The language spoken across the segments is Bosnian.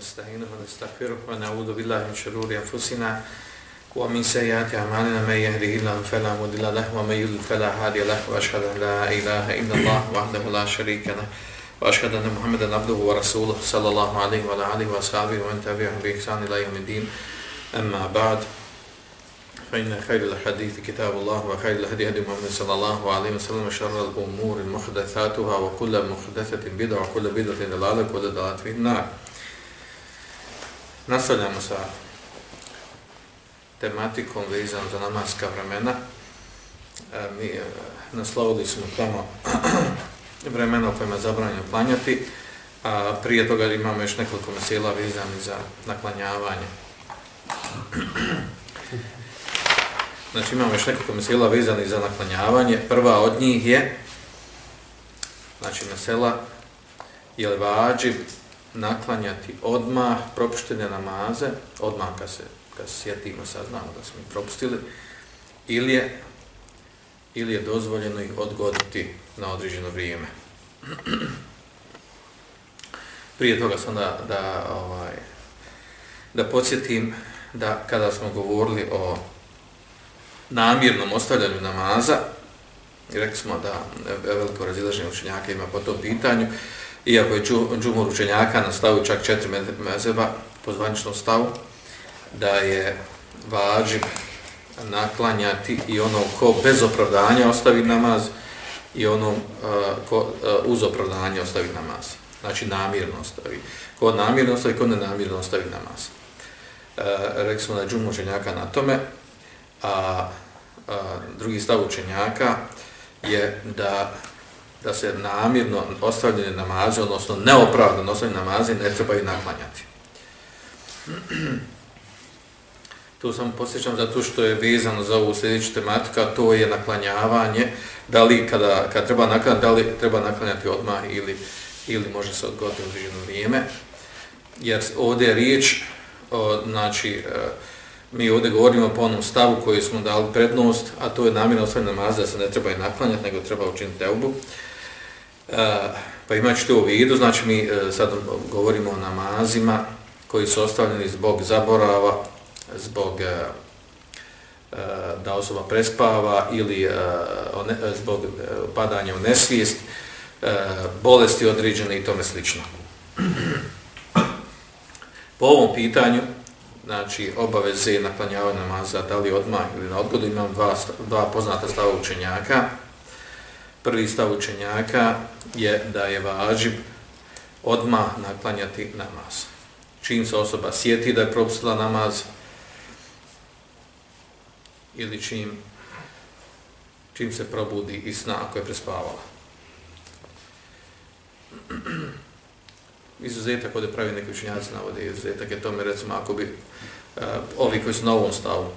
ونستعينه ونستغفره ونعوذ بالله من شرور أنفسنا ومن سيئات أعمالنا. من يهده الله فلا مضل له ومن يضلل فلا هادي له. وأشهد أن لا إله إلا الله وحده لا شريك له. وأشهد أن محمدا عبده ورسوله صلى الله عليه وعلى آله وأصحابه ومن تبعهم بإحسان إلى يوم الدين. أما بعد فإن خير الحديث كتاب الله وخير الهدي هدي محمد صلى الله عليه وسلم وشر الأمور محدثاتها وكل محدثة بدعة وكل بدعة ضلالة وكل ضلالة في النار. Nastavljamo sa tematikom vezan za namaska vremena. E, mi e, naslovili smo tamo vremena u kojima je zabranjeno klanjati, a prije toga imamo još nekoliko mesela vezani za naklanjavanje. Znači imamo još nekoliko mesela vezani za naklanjavanje. Prva od njih je, znači mesela, je li vađiv naklanjati odmah propuštene namaze, odmah kad se, kad se sjetimo, saznamo da smo ih propustili, ili je, ili je dozvoljeno ih odgoditi na određeno vrijeme. Prije toga sam da, da, ovaj, da podsjetim da kada smo govorili o namjernom ostavljanju namaza, i rekli smo da e, veliko razilaženje učenjaka ima po tom pitanju, iako je džumur učenjaka na stavu čak četiri mezeba po zvaničnom stavu, da je vađib naklanjati i ono ko bez opravdanja ostavi namaz i ono e, ko e, uz opravdanje ostavi namaz. Znači namirno ostavi. Ko namirno ostavi, ko nenamirno ostavi namaz. E, rekli smo da je džumur učenjaka na tome, a, a drugi stav učenjaka je da da se namirno ostavljene namaze, odnosno neopravdano ostavljene namaze, ne trebaju naklanjati. Tu sam posjećam zato što je vezano za ovu sljedeću tematiku, to je naklanjavanje, da li kada, kada treba naklanjati, da li treba naklanjati odmah ili, ili može se odgoditi određeno vrijeme. Jer ovdje je riječ, o, znači, e, mi ovdje govorimo po onom stavu koji smo dali prednost, a to je namjerno ostavljena namaza da se ne treba i naklanjati, nego treba učiniti teubu. Eh, pa imajući to u vidu, znači mi eh, sad govorimo o namazima koji su ostavljeni zbog zaborava, zbog eh, da osoba prespava ili zbog padanja u nesvijest, bolesti određene i tome slično. Po ovom pitanju, znači obaveze naklanjavanja namaza, da li odmah ili na odgodu, imam dva, dva poznata stava učenjaka. Prvi stav učenjaka je da je važib odmah naklanjati namaz. Čim se osoba sjeti da je propustila namaz ili čim, čim se probudi iz sna ako je prespavala. Izuzetak ovdje pravi neki učenjaci navode, izuzetak je tome recimo ako bi uh, ovi koji su na ovom stavu,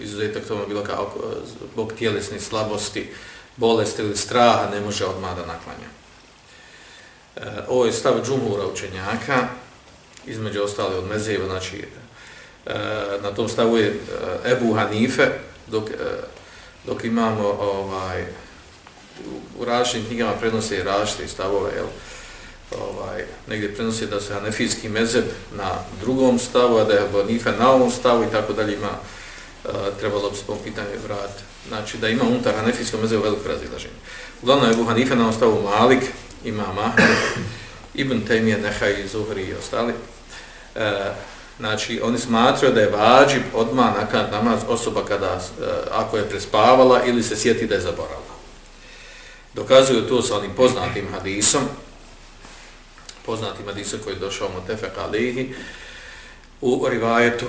izuzetak tome bilo kao e, zbog tjelesne slabosti, bolesti ili straha ne može odmah da naklanja. E, ovo je stav džumura učenjaka, između ostale od mezeva, znači e, na tom stavu je e, Ebu Hanife, dok, e, dok imamo ovaj, u različitim knjigama prenose i različite stavove, jel, ovaj, negdje prenosi da se Hanefijski mezeb na drugom stavu, a da je Hanife na ovom stavu i tako dalje ima, trebalo bi se po pitanju vratiti znači da ima unutar Hanefijskog mezevu veliko razilaženje. Uglavnom je Ebu Hanife na ostavu Malik, ima Mahmed, Ibn Temije, Nehaj, Zuhri i ostali. E, znači, oni smatraju da je vađib odmah nakon namaz osoba kada, e, ako je prespavala ili se sjeti da je zaboravila. Dokazuju to sa onim poznatim hadisom, poznatim hadisom koji je došao Motefek Alihi, u rivajetu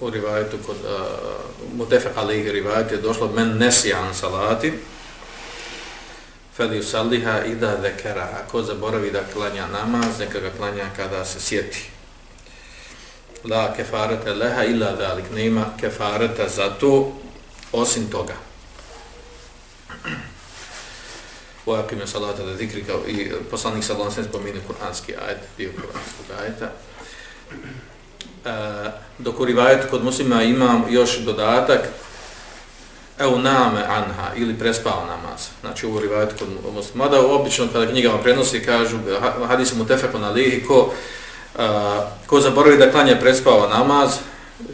u rivajetu kod uh, Mutefek alaihi rivajet je došlo men nesijan salati fel yusalliha ida zekera. Ako zaboravi da klanja namaz neka ga klanja kada se sjeti. La kefarete leha illa dalik nema kefareta za to osim toga. Ojakim je salata da zikri kao i poslanik sallam se spominu kuranski ajet, dio kuranskog ajeta. Dok u rivajetu kod muslima imam još dodatak evo name anha ili prespao namaz. Znači u rivajetu kod muslima. Mada obično kada knjigama prenosi kažu hadis mu tefekon alihi ko, uh, ko zaboravi da klanja prespao namaz,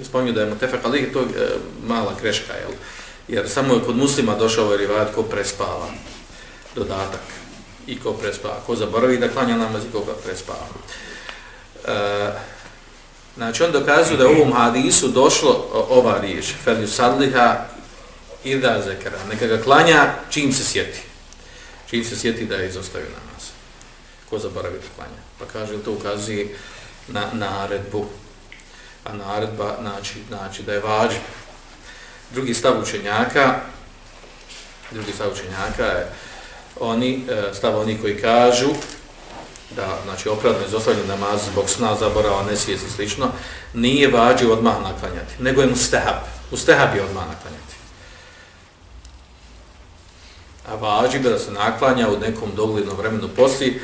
spominju da je mu tefek alihi, to je e, mala greška, jel? Jer samo je kod muslima došao ovaj rivajet ko prespava dodatak i ko prespava. Ko zaboravi da klanja namaz i koga prespava. Uh, znači on dokazuje da u ovom hadisu došlo ova riječ, felju sadliha i da zekara. Neka ga klanja čim se sjeti. Čim se sjeti da je izostavio namaz. Ko zaboravi da klanja. Pa kaže, to ukazuje na naredbu. A naredba znači, znači da je vađib. Drugi stav učenjaka, drugi stav učenjaka je oni, e, stav oni koji kažu da, znači, opravdano izostavljen namaz zbog sna, zaborava, nesvijest i slično, nije vađiv odmah naklanjati, nego je mustahab. Mustahab je odmah naklanjati a važibe da se naklanja u nekom doglednom vremenu poslije,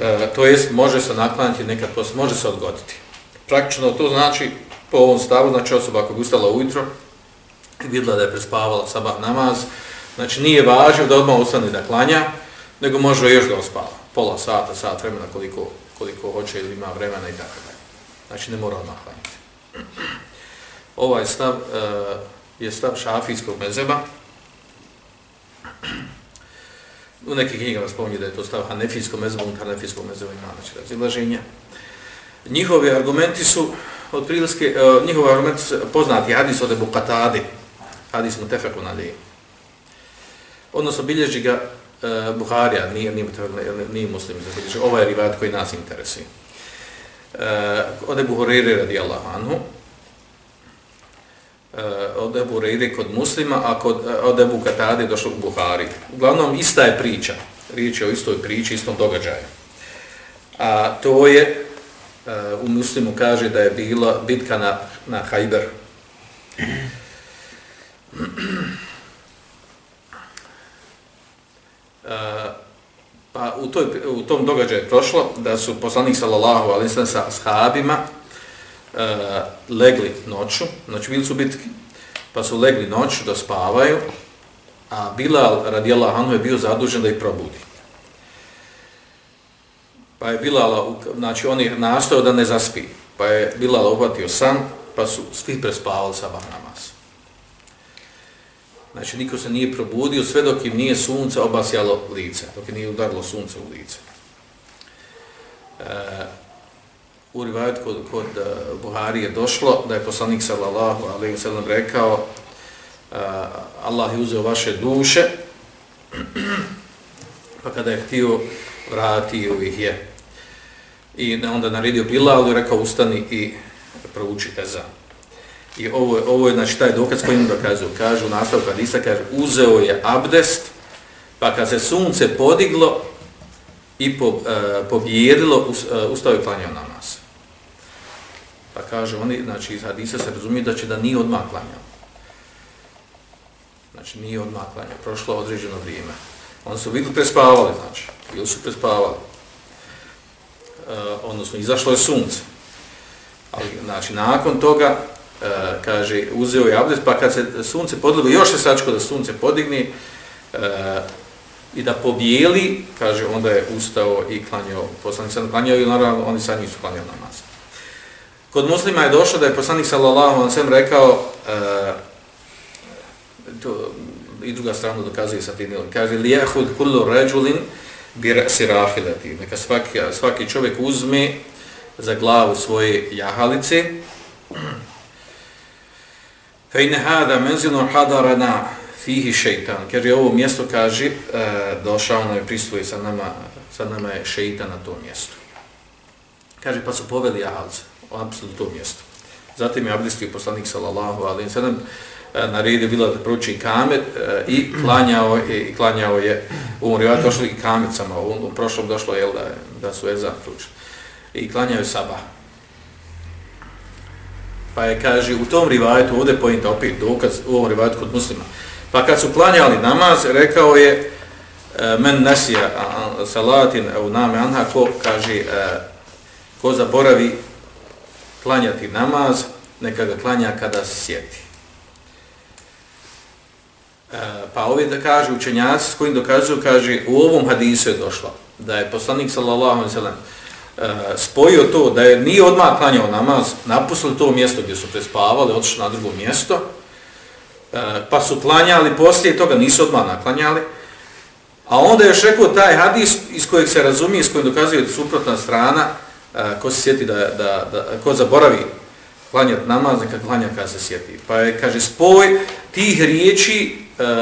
e, to jest može se naklanjati nekad poslije, može se odgoditi. Praktično to znači, po ovom stavu, znači osoba ako je ustala ujutro, vidjela da je prespavala sabah namaz, znači nije važno da odmah ustane da klanja, nego može još da ospava, pola sata, sat vremena koliko, koliko hoće ili ima vremena i tako dalje. Znači ne mora odmah klanjati. Ovaj stav uh, je stav šafijskog mezeba, U nekih knjigama spominje da je to stav hanefijskog mezeba, unutar hanefijskog mezeba ima znači razilaženja. Njihovi argumenti su, od prilike, uh, eh, njihovi argumenti su poznati, hadis od Ebu Katadi, hadis mu tefeku na lije. Odnosno, bilježi ga e, Buharija, nije, nije, nije muslim, znači, ovaj je rivat koji nas interesuje. Uh, od Ebu Horeire radijallahu anhu, uh, od Ebu Horeire kod muslima, a kod, uh, od Ebu Katade došlo u Buhari. Uglavnom, ista je priča. Riječ je o istoj priči, istom događaju. A to je, uh, u muslimu kaže da je bila bitka na, na Hajber. Uh, pa u, toj, u tom događaju je prošlo da su poslanik sallallahu alaihi sallam sa ashabima e, legli noću, znači bili su bitki, pa su legli noću da spavaju, a Bilal radijallahu anhu je bio zadužen da ih probudi. Pa je Bilal, znači on je nastao da ne zaspi, pa je Bilal uhvatio san, pa su svi prespavali sabah namaz. Znači niko se nije probudio sve dok im nije sunce obasjalo lice, dok im nije udarilo sunce u lice. E, u rivajet kod, kod e, Buhari je došlo da je poslanik sallallahu alaihi wa sallam rekao uh, Allah je uzeo vaše duše pa kada je htio vratio ih je i onda naredio Bilal i rekao ustani i prouči ezan i ovo je, ovo je znači taj dokaz koji im dokazuju kažu u nastavu hadisa kaže uzeo je abdest pa kad se sunce podiglo i po, e, uh, pobjedilo, e, ustao je klanjao namaz. Pa kaže oni, znači iz hadisa se razumije da će da nije odmah klanjao. Znači nije odmah klanjao, prošlo određeno vrijeme. Oni su vidjeli prespavali, znači, ili su prespavali. E, odnosno, izašlo je sunce. Ali, znači, nakon toga, E, kaže, uzeo je abdest, pa kad se sunce podiglo, još je sačko da sunce podigni, uh, e, i da pobijeli, kaže, onda je ustao i klanjao, poslanik sam klanjao i naravno oni sad nisu klanjali namaz. Kod muslima je došlo da je poslanik sallallahu alaihi ve sellem rekao uh, to i druga strana dokazuje sa tim kaže li yahud kullu rajulin bi ra'si neka svaki svaki čovjek uzme za glavu svoje jahalice Fe inne hada manzilun hadarana fihi jer kaže ovo mjesto kaže e, došao nam je prisvoje sa nama sa nama je šejtan na tom mjestu kaže pa su poveli jahalice apsolutno to mjesto. Zatim je abdestio poslanik sallallahu alaihi sallam e, naredio bilo da prouči kamet e, i klanjao, i klanjao je u je došlo i kamecama, u, u prošlom došlo je da, da su Ezan proučili. I klanjao je sabah. Pa je, kaže, u tom rivajetu, ovdje pojenta opet dokaz u ovom rivajetu kod muslima, pa kad su klanjali namaz, rekao je e, men nasija salatin u name anha, ko, kaže, e, ko zaboravi klanjati namaz, neka ga klanja kada se sjeti. E, pa ovdje da kaže učenjaci s kojim dokazuju, kaže u ovom hadisu je došlo da je poslanik sallallahu alejhi ve sellem E, spojio to da je nije odmah klanjao namaz, napustili to mjesto gdje su prespavali, otišli na drugo mjesto, e, pa su klanjali, poslije toga nisu odmah naklanjali, a onda je još rekao taj hadis iz kojeg se razumije, iz kojeg dokazuje suprotna strana, e, ko se sjeti da, da, da ko zaboravi klanjati namaz, neka klanja kada se sjeti. Pa je, kaže, spoj tih riječi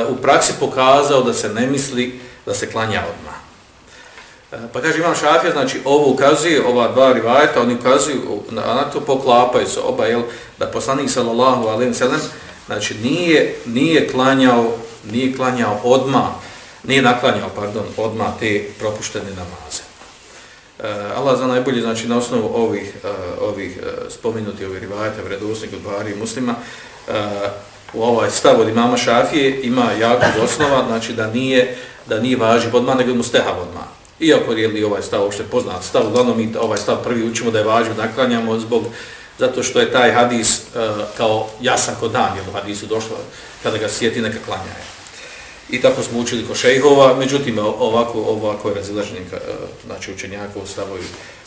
u praksi pokazao da se ne misli da se klanja odmah. E, pa kaže Imam Šafija, znači ovo ukazuje, ova dva rivajeta, oni ukazuju, na, to poklapaju se oba, jel, da poslanik sallallahu alaihi sallam, znači nije, nije klanjao, nije klanjao odma, nije naklanjao, pardon, odma te propuštene namaze. E, Allah za najbolje, znači na osnovu ovih, e, ovih e, uh, spominuti ovih rivajeta, vredosnik od Bahari i muslima, e, u ovaj stav od imama Šafije ima jako osnova, znači da nije, da nije važi odma, nego mu steha odma. Iako je li ovaj stav uopšte poznat stav, uglavnom mi ovaj stav prvi učimo da je važno da naklanjamo zbog, zato što je taj hadis uh, kao jasan kod dan, jer u hadisu došlo kada ga sjeti neka klanjaje. I tako smo učili ko šejhova, međutim ovako, ovako je razilaženje uh, znači učenjaka u stavu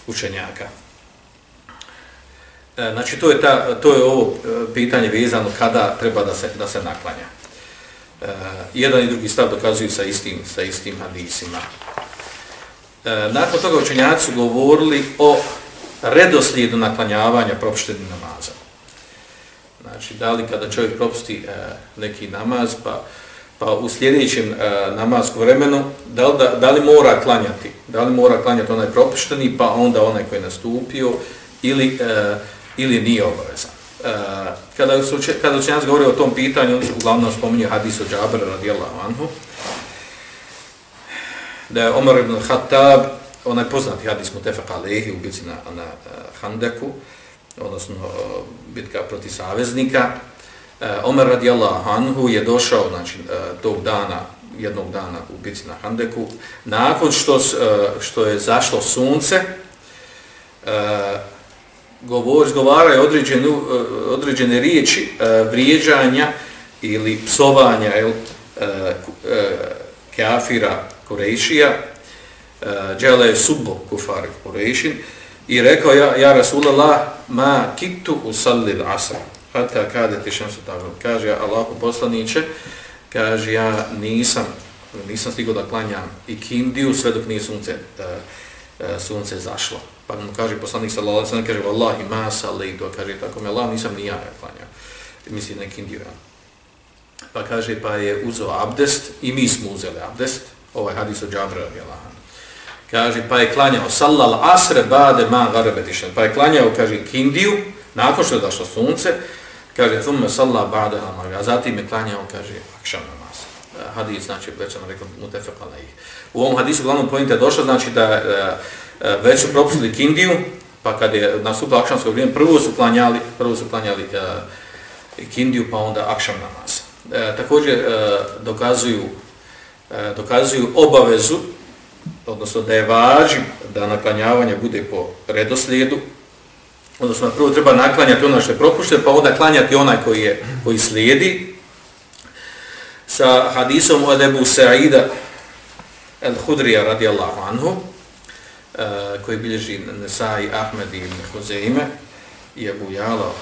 učenjaka. E, znači to je, ta, to je ovo e, pitanje vezano kada treba da se, da se naklanja. E, jedan i drugi stav dokazuju sa istim, sa istim hadisima. E, nakon toga učenjaci su govorili o redoslijedu naklanjavanja propuštenih namaza. Znači, da li kada čovjek propusti e, neki namaz, pa, pa u sljedećem e, namazku vremenu, da li, da, da li mora klanjati? Da li mora klanjati onaj propušteni, pa onda onaj koji je nastupio, ili, e, ili nije obavezan? E, kada, su, kada učenjaci govori o tom pitanju, on uglavnom spominje hadis od Džabra radijallahu anhu, da je Omar ibn Khattab, onaj poznati hadis Mutefak Alehi u bitci na, na uh, Handeku, odnosno uh, bitka proti saveznika, e, uh, Omar radijallahu anhu je došao znači, uh, tog dana, jednog dana u bitci na Handeku, nakon što, uh, što je zašlo sunce, uh, govor, izgovaraju određene, uh, određene riječi uh, vrijeđanja ili psovanja uh, uh, kafira Kurejšija, eh, džele je subbo kufar Kurejšin, i rekao, ja, ja Rasulallah, ma kitu usallil asr, hata kada ti šemsu tako, kaže, Allahu poslaniće, kaže, ja nisam, nisam stigao da klanjam i kindiju sve dok nije sunce, uh, sunce zašlo. Pa mu kaže poslanik sallallahu alejhi ve sellem kaže wallahi ma salaytu kaže tako me Allah nisam ni ja klanjao. Misli neki indijan. Pa kaže pa je uzeo abdest i mi smo uzeli abdest ovaj hadis od Džabra radijallahu Kaže, pa je klanjao sallal asre bade ma garbetišan. Pa je klanjao, kaže, kindiju, nakon što je došlo sunce, kaže, thumme salla bade hamar. A zatim je klanjao, kaže, akšan namaz. E, hadis, znači, već sam rekao, mutefekala ih. U ovom hadisu glavnom pojente je došlo, znači da e, e, već su propustili kindiju, pa kad je nastupilo akšansko vrijeme, prvo su klanjali, prvo su klanjali uh, kindiju, pa onda akšan namaz. E, također e, dokazuju E, dokazuju obavezu, odnosno da je važno da naklanjavanje bude po redoslijedu, odnosno prvo treba naklanjati ono što je propušteno, pa onda klanjati onaj koji, je, koji slijedi. Sa hadisom od Ebu Sa'ida el-Hudrija radijallahu anhu, e, koji bilježi Nesai Ahmed i Huzeime i Ebu Jala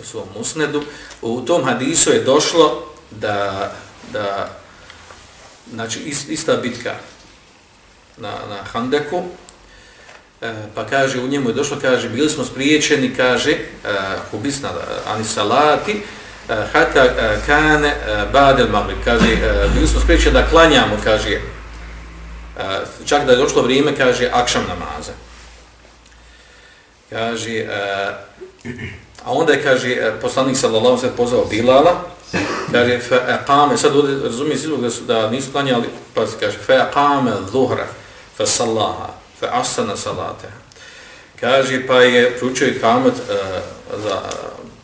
u svom musnedu, u tom hadisu je došlo da, da znači ista bitka na, na Handeku, e, pa kaže, u njemu je došlo, kaže, bili smo spriječeni, kaže, e, hubisna e, anisalati, e, hata e, kane e, badel magli, kaže, e, bili smo spriječeni da klanjamo, kaže, e, čak da je došlo vrijeme, kaže, akšam namaza. Kaže, e, a onda je, kaže, e, poslanik sallallahu se pozvao Bilala, kaže fe aqama sad ovdje razumije se da su da nisu klanjali pa se kaže fe aqama dhuhra fe sallaha fa asana salata kaže pa je pručio kamet uh, za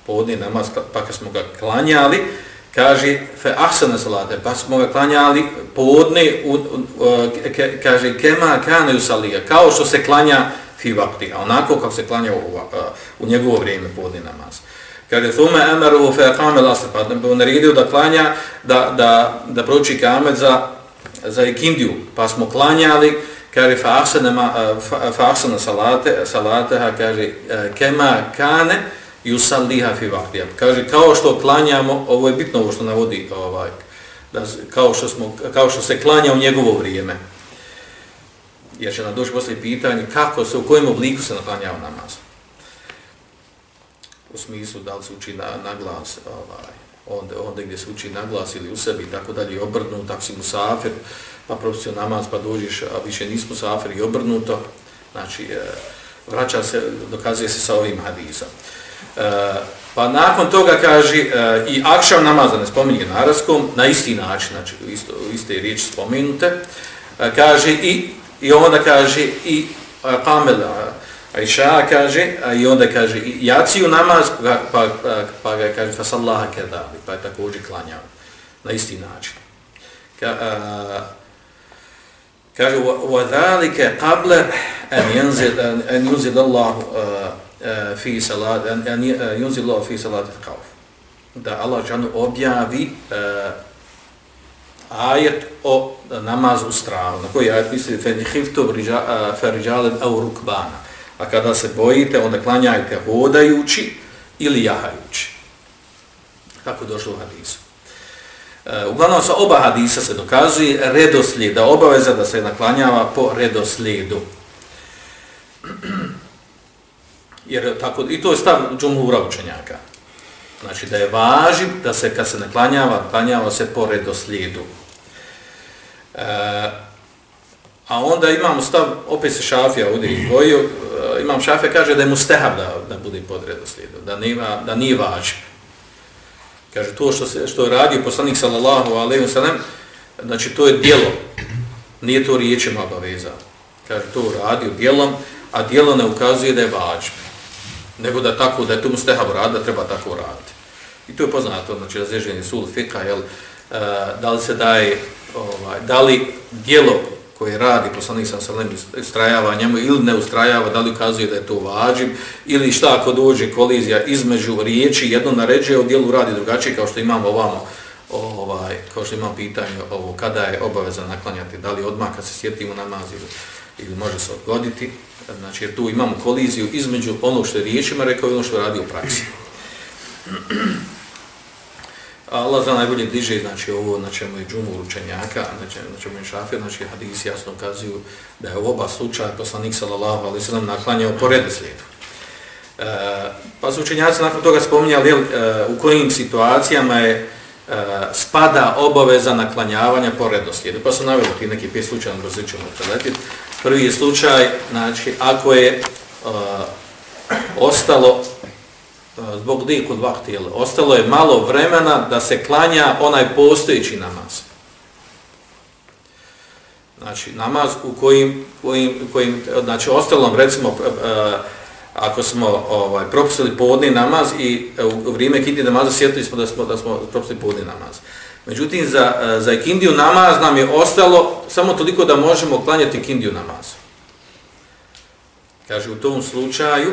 podni namaz pa, pa kad smo ga klanjali kaže fa asana salata pa smo ga klanjali podni u, uh, ke, kaže kema kane usalija, kao što se klanja fi waqti onako kako se klanja u, uh, u njegovo vrijeme podni namaz. Kaže, thume emeru fe kame lasr, pa da naredio da klanja, da, da, da proči kamet za, za ikindiju. Pa smo klanjali, kaže, fa ahsana salate, salateha, kaže, kema kane, yusalliha fi waqtiha. Kaže kao što klanjamo, ovo je bitno ovo što navodi ovaj da kao što smo kao što se klanja u njegovo vrijeme. Jer će nam doći poslije pitanje kako se u kojem obliku se naklanja namaz. U smislu da li se uči na, na glas, ovaj, onda, onda gdje se uči na glas ili u sebi i tako dalje, obrnuto, ako si musafir, pa profesio namaz, pa dođeš, a više nismo musafir i obrnuto, znači, e, vraća se, dokazuje se sa ovim hadisom. E, pa nakon toga kaže e, i akšav namaz, da ne spominje naraskom, na isti način, znači isto, iste riječi spominute, e, kaže i, i onda kaže i e, kamel Aisha kaže, a i onda kaže jaci u namaz, pa, pa, pa, pa ga kaže fasallaha kedali, pa je također klanjao na isti način. Ka, a, kaže, wa dhalike qable an yanzil, an yunzil Allah fi salat an yunzil Allah fi salat al-khawf. Da Allah džanu objavi uh, ajet o namazu strahu na koji ajet misli? Fe khiftu fa rijal aw rukbana a kada se bojite onda klanjajte hodajući ili jahajući kako došlo u hadisu Uh, uglavnom sa oba hadisa se dokazuje redoslijed, da obaveza da se naklanjava po redoslijedu. jer tako i to je stav džumhura učenjaka. Znači da je važiv da se kad se naklanjava, klanjava se po redoslijedu. E, a onda imamo stav, opet se Šafija ovdje izdvojio, e, imam Šafija kaže da je mu stehab da, da bude pod redoslijedom, da, nema, da nije važno. Kaže to što se što je radio poslanik sallallahu alejhi ve sellem, znači to je djelo. Nije to riječima obaveza. Kaže to radio djelom, a djelo ne ukazuje da je važno. nego da tako, da je to mustehab rad, da treba tako raditi. I to je poznato, znači razreženje sul fika, jel, e, da li se daje, ovaj, da li dijelo koje radi poslanik sam salem ustrajava njemu ili ne ustrajava, da li ukazuje da je to vađib, ili šta ako dođe kolizija između riječi, jedno naređuje, u dijelu radi drugačije, kao što imamo ovamo, ovaj, kao što imamo pitanje ovo, kada je obaveza naklanjati, da li odmah kad se sjetimo namaz ili, ili može se odgoditi, znači jer tu imamo koliziju između onog što je riječima rekao i ono što radi u praksi. Allah zna najbolje bliže, znači ovo na čemu je džumu učenjaka, znači na čemu je šafir, znači hadisi jasno ukazuju da je u oba slučaja poslanik sallallahu alaihi sallam naklanjao po redoslijedu. E, pa su učenjaci nakon toga spominjali jel, e, u kojim situacijama je e, spada obaveza naklanjavanja po redoslijedu. Pa su navjeli ti neki pet slučaja, brzo ćemo preletiti. Prvi je slučaj, znači, ako je e, ostalo, Eh, zbog diku dva vahtijela, ostalo je malo vremena da se klanja onaj postojići namaz. Znači, namaz u kojim, kojim, kojim znači, ostalom, recimo, uh, ako smo ovaj, propustili podni namaz i uh, u vrijeme kiti namaza sjetili smo da smo, da smo propustili podni namaz. Međutim, za, za ikindiju namaz nam je ostalo samo toliko da možemo klanjati ikindiju namaz. Kaže, u tom slučaju,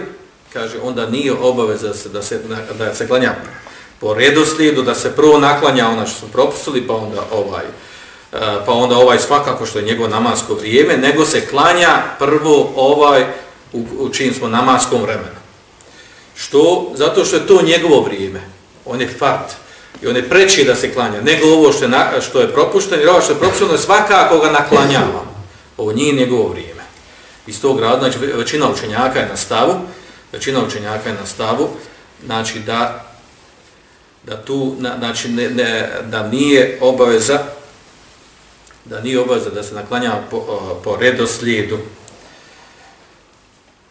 kaže, onda nije obaveza da se, da se, da se klanja po redoslijedu, da se prvo naklanja ona što su propustili, pa onda ovaj, e, pa onda ovaj svakako što je njegovo namasko vrijeme, nego se klanja prvo ovaj u, u čim smo namaskom vremenu. Što? Zato što je to njegovo vrijeme. On je fart i on je preći da se klanja, nego ovo što je, na, što je propušteno, jer ovo što je propušteno svakako ga naklanjava. Ovo nije njegovo vrijeme. Iz tog rada, znači većina učenjaka je na stavu, većina učenjaka je na stavu, znači da, da tu, znači ne, ne, da nije obaveza, da nije obaveza da se naklanja po, po redoslijedu,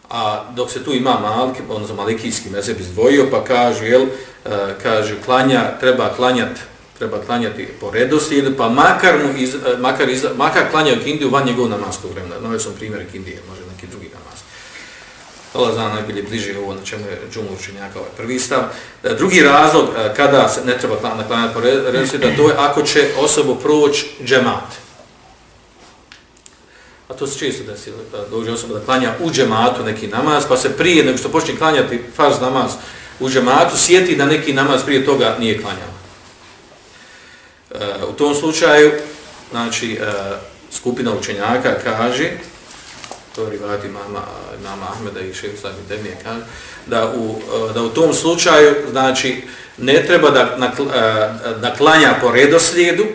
a dok se tu ima Malik, on za malikijski mezeb izdvojio, pa kaže, jel, e, kaže, klanja, treba klanjati treba klanjati po redoslijedu, pa makar, mu iz, e, makar, iz, makar klanjaju kindiju van njegov namaskog vremena. Nove sam primjer kindije, može neki drugi namaz. Allah zna najbolje bliže ovo na čemu je džumu učenjaka ovaj prvi stav. E, drugi razlog e, kada se ne treba klanjati po redoslijedu, to je ako će osobu proći džemat a to se često desi, dođe osoba da klanja u džematu neki namaz, pa se prije nego što počne klanjati farz namaz, u džematu sjeti da neki namaz prije toga nije klanjao. E, u tom slučaju, znači, e, skupina učenjaka kaže, to rivati mama, mama Ahmeda i Šejh Demije kaže, da u, da u tom slučaju, znači, ne treba da, e, da klanja po redoslijedu,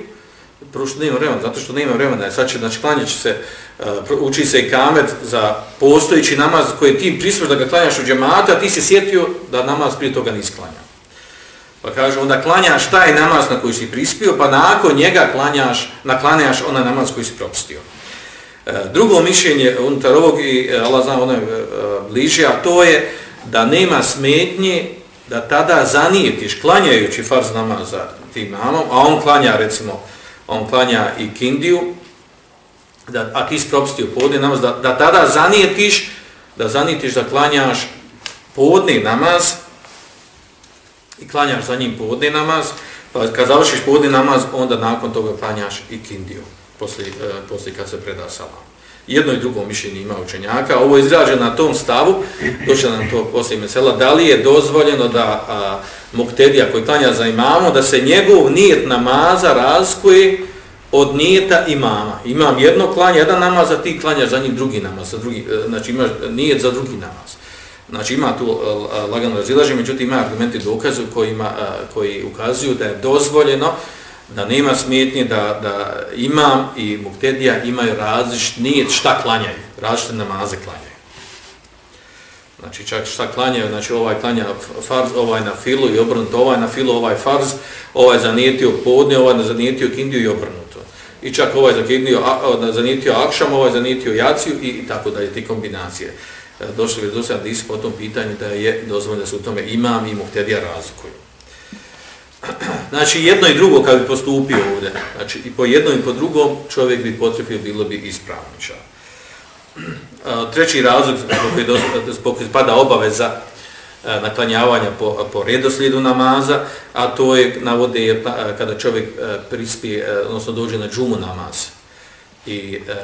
prošto nema vremena, zato što nema vremena, sad će, znači, klanjati se, e, uči se i kamet za postojići namaz koji ti prisvoš da ga klanjaš u džemata, a ti si sjetio da namaz prije toga nisi klanjao. Pa kaže, onda klanjaš taj namaz na koji si prispio, pa nakon njega klanjaš, naklanjaš onaj namaz koji si propustio. Drugo mišljenje unutar ovog, i e, Allah zna ono je e, bliže, a to je da nema smetnje da tada zanijetiš, klanjajući farz namaz za tim namom, a on klanja, recimo, on klanja i kindiju, da, a ti si propustio podne namaz, da, da tada zanijetiš, da zanijetiš da klanjaš podni namaz, i klanjaš za njim podni namaz, pa kad završiš podni namaz, onda nakon toga klanjaš i kindiju, poslije, poslije kad se preda salam. Jedno i drugo mišljenje ima učenjaka, ovo je izrađeno na tom stavu, došlo nam to poslije mesela, da li je dozvoljeno da a, muktedija koji klanja za imamo, da se njegov nijet namaza razkuje od nijeta imama. Imam jedno klanje, jedan namaz, a ti klanjaš za njim drugi namaz, za drugi, e, znači imaš nijet za drugi namaz. Znači ima tu e, lagano razilaženje, međutim ima argumenti dokazu koji, ima, e, koji ukazuju da je dozvoljeno da nema smetnje da, da imam i muktedija imaju različit nijet šta klanjaju, različite namaze klanjaju. Znači čak šta klanjaju, znači ovaj klanja farz, ovaj na filu i obrnuto, ovaj na filu, ovaj farz, ovaj zanijetio podne, ovaj zanijetio kindiju i obrnuto. I čak ovaj zanijetio akšam, ovaj zanijetio jaciju i, i tako da je ti kombinacije e, došli bi do sada dis po tom pitanju da je dozvoljeno da se u tome imam i muhtedija razlikuju. Znači jedno i drugo kad bi postupio ovdje, znači i po jednom i po drugom čovjek bi potrebio bilo bi ispravniča. Treći razlog zbog koji pada obaveza naklanjavanja po, po redoslijedu namaza, a to je navode e, pa, kada čovjek e, prispije, odnosno dođe na džumu namaz i e,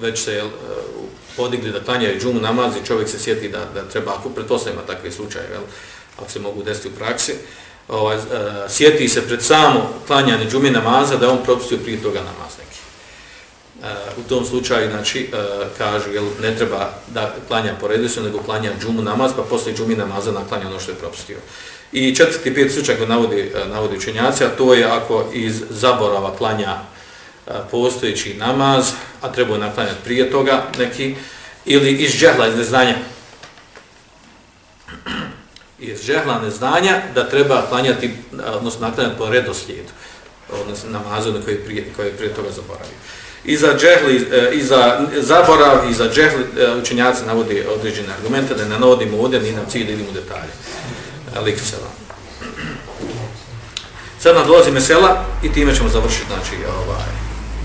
već se podigli da klanjaju džumu namaz i čovjek se sjeti da, da treba, ako pretpostavljamo takve slučaje, jel, ako se mogu desiti u praksi, ovaj, e, sjeti se pred samo klanjanje džume namaza da on propustio prije toga namaz neki. E, u tom slučaju, znači, uh, kažu, jel, ne treba da klanja po redu, nego klanja džumu namaz, pa poslije džumi namaza naklanja ono što je propustio. I četvrti, pet slučaj koji navodi, navodi učenjaci, a to je ako iz zaborava klanja postojeći namaz, a treba je naklanjati prije toga neki, ili iz džehla, iz neznanja. Iz žehla neznanja da treba klanjati, odnosno naklanjati po redoslijedu, odnosno namazu na koji prije, koji prije toga zaboravio. I za džehli, e, i za zaborav, i za džehli e, učenjaci navodi određene argumente, da ne navodimo ovdje, ni nam cilj da idemo u detalje. Lik se vam. Sad nam dolazi mesela i time ćemo završiti, znači, ovaj,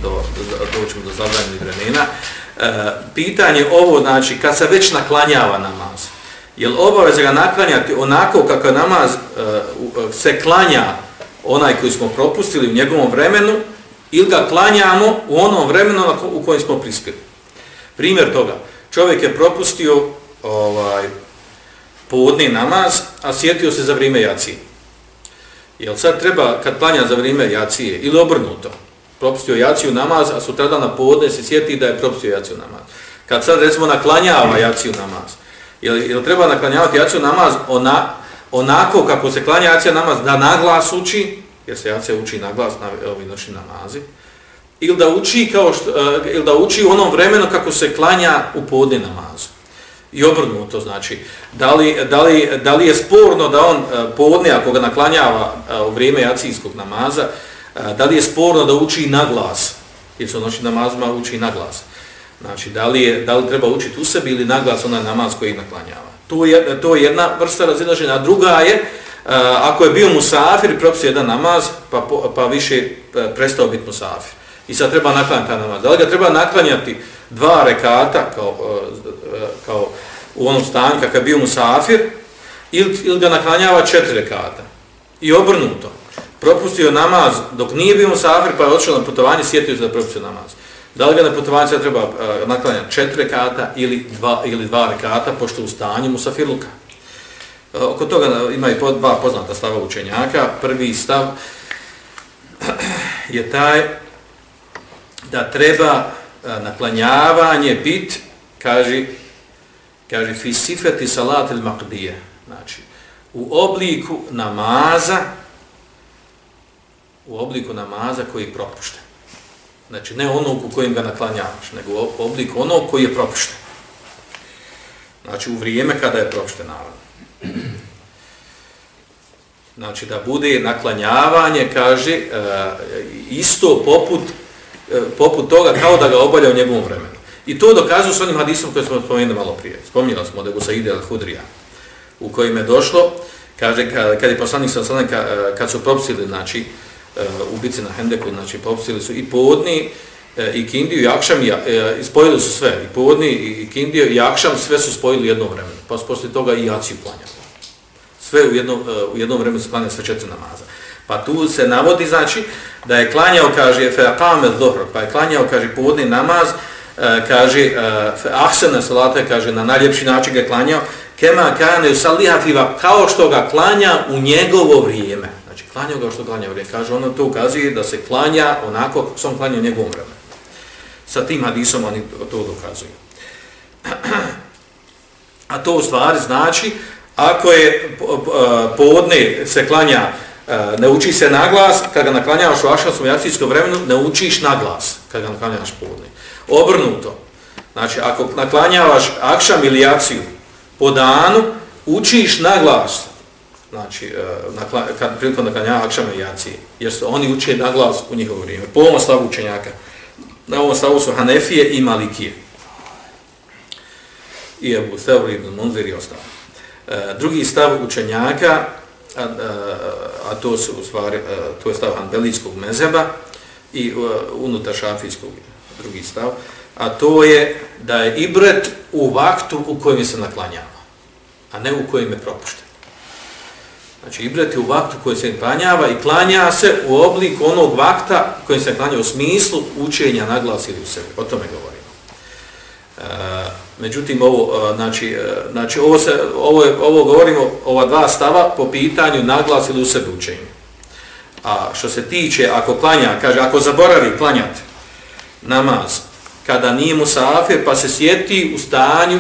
do, do, doćemo do zabranjenih vremena. E, pitanje ovo, znači, kad se već naklanjava namaz, je obaveza ga naklanjati onako kako namaz uh, se klanja onaj koji smo propustili u njegovom vremenu, ili ga klanjamo u onom vremenu u kojem smo prispili. Primjer toga, čovjek je propustio ovaj, podni namaz, a sjetio se za vrijeme jacije. Jel sad treba, kad klanja za vrijeme jacije, ili obrnuto, propustio jaciju namaz, a sutradan na podne se sjeti da je propustio jaciju namaz. Kad sad recimo naklanjava jaciju namaz, Jel, jel treba naklanjavati jaciju namaz ona, onako kako se klanja jacija namaz, da naglas uči, jer se jacija uči naglas na ovi noćni namazi, ili da uči kao što, uh, ili da uči u onom vremenu kako se klanja u podne namazu. I obrnuto znači, da li, da, li, da li je sporno da on uh, podne, ako ga naklanjava uh, u vrijeme jacijskog namaza, da li je sporno da uči na glas, jer se noći namazima uči na glas. Znači, da li, je, da li treba učiti u sebi ili naglas onaj namaz koji naklanjava. To je, to je jedna vrsta razilaženja. A druga je, eh, ako je bio musafir, propustio jedan namaz, pa, pa više eh, prestao biti musafir. I sad treba naklanjati taj namaz. Da li ga treba naklanjati dva rekata, kao, eh, kao u onom stanju kakav je bio musafir, ili, ili ga naklanjava četiri rekata. I obrnuto propustio namaz dok nije bio musafir pa je odšao na putovanje, sjetio se da propustio namaz. Da li ga na putovanje treba uh, naklanjati četiri rekata ili dva, ili dva rekata, pošto u stanju musafirluka. Eh, oko toga ima i dva poznata stava učenjaka. Prvi stav je taj da treba eh, naklanjavanje bit, kaže, kaže fi sifati salat il maqdije, znači u obliku namaza u obliku namaza koji je propušten. Znači, ne onog u kojim ga naklanjavaš, nego oblik onog koji je propušten. Znači, u vrijeme kada je propušten, naravno. Znači, da bude naklanjavanje, kaže, e, isto poput, e, poput toga kao da ga obalja u njegovom vremenu. I to dokazuju s onim hadisom koje smo spomenuli malo prije. Spominjali smo da je Gusaide al-Hudrija, u kojim je došlo, kaže, kad, kad je poslanik sa e, kad su propustili, znači, E, ubice na Hendeku, znači popustili su i podni, e, i Kindiju, i Akšam, i, e, i spojili su sve, i podni, i Kindiju, i Akšam, sve su spojili jedno vremenu, pa su poslije toga i Jaciju klanjali. Sve u jednom, u jednom vremenu su klanjali sve četiri namaza. Pa tu se navodi, znači, da je klanjao, kaže, fe aqame pa je klanjao, kaže, podni namaz, kaže, fe'ahsene salate, kaže, na najljepši način ga je klanjao, kema kane usalliha fiva, kao što ga klanja u njegovo vrijeme klanjao ga što klanja vrijeme. Kaže, ono to ukazuje da se klanja onako kako sam klanjao njegovom vremenu. Sa tim hadisom oni to dokazuju. A to u stvari znači, ako je podne e, se klanja, e, ne uči se na glas, kada ga naklanjavaš u ašanskom jacijskom vremenu, ne učiš na glas kada ga naklanjavaš podne. Obrnuto. Znači, ako naklanjavaš akšam ili jaciju po danu, učiš na glas znači, e, kad prilikom naklanjava akšama i jacije, jer su oni uče na glas u njihovo vrijeme. Po ovom stavu učenjaka. Na ovom stavu su Hanefije i Malikije. I Ebu Theori, Ibn Munzir i ostalo. E, drugi stav učenjaka, a, a, a to su u stvari, a, to je stav Hanbelijskog mezeba i uh, unutar šafijskog drugi stav, a to je da je ibret u vaktu u kojem se naklanjava, a ne u kojem je propušten. Znači, ibret je u vaktu koji se klanjava i klanja se u obliku onog vakta koji se klanja u smislu učenja na glas ili u sebi. O tome govorimo. E, međutim, ovo, e, znači, e, znači ovo, se, ovo, je, ovo govorimo, ova dva stava po pitanju na glas ili u sebi učenja. A što se tiče, ako klanja, kaže, ako zaboravi klanjati namaz, kada nije mu safir, pa se sjeti u stanju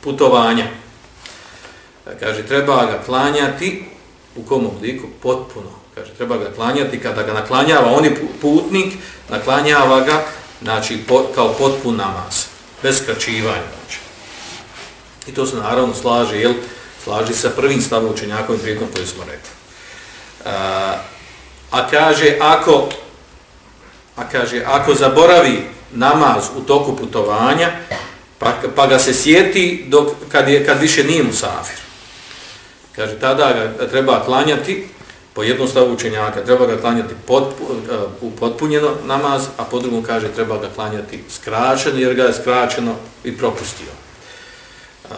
putovanja, E, kaže treba ga klanjati u kom obliku? Potpuno. Kaže treba ga klanjati kada ga naklanjava oni putnik naklanjava ga znači po, kao potpun namaz bez skraćivanja znači. I to se naravno slaže jel slaži sa prvim stavom učenjakom i prijekom koji smo rekli. A, a kaže ako a kaže ako zaboravi namaz u toku putovanja pa, pa ga se sjeti dok kad je kad više nije musafir. Kaže, tada ga treba klanjati, po jednom stavu učenjaka, treba ga klanjati potpu, eh, uh, potpunjeno namaz, a po drugom kaže, treba ga klanjati skraćeno, jer ga je skraćeno i propustio. Uh,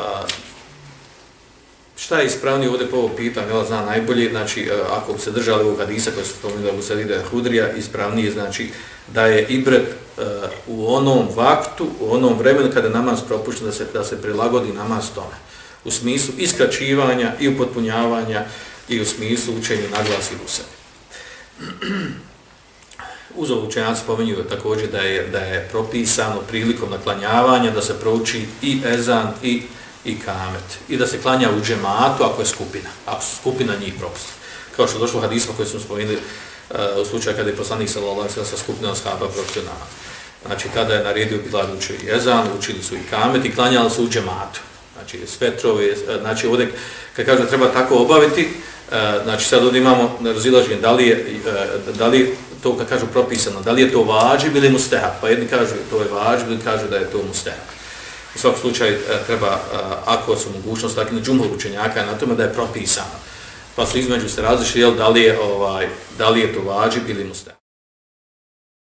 šta je ispravnije ovdje po ovo pitanju, jel zna najbolje, znači, uh, ako se držali ovog hadisa koji se spomenuli da mu se hudrija, ispravnije znači da je ibret uh, u onom vaktu, u onom vremenu kada je namaz propušten, da se, da se prilagodi namaz tome u smislu iskraćivanja i upotpunjavanja i u smislu učenja naglasi u sebi. Uz ovu učenjaci spomenju također da je, da je propisano prilikom naklanjavanja da se prouči i ezan i, i kamet i da se klanja u džematu ako je skupina, ako su skupina njih propusti. Kao što je došlo hadisma koje smo spomenuli uh, u slučaju kada je poslanik sa Lalaca sa skupinom skapa profesionalna. Znači, tada je naredio Bilal učili ezan, učili su i kamet i klanjali su u džematu znači svetrove, e, znači ovdje kad kažem treba tako obaviti, e, znači sad ovdje imamo razilaženje da li je, e, da li to kad kažu propisano, da li je to vađib ili mustehab, pa jedni kažu to je vađib, ili kažu da je to mustehab. U svakom slučaju treba, ako su mogućnost, tako na džumhur učenjaka, na tome da je propisano. Pa su između se različili, da li je, ovaj, da li je to vađib ili mustehab.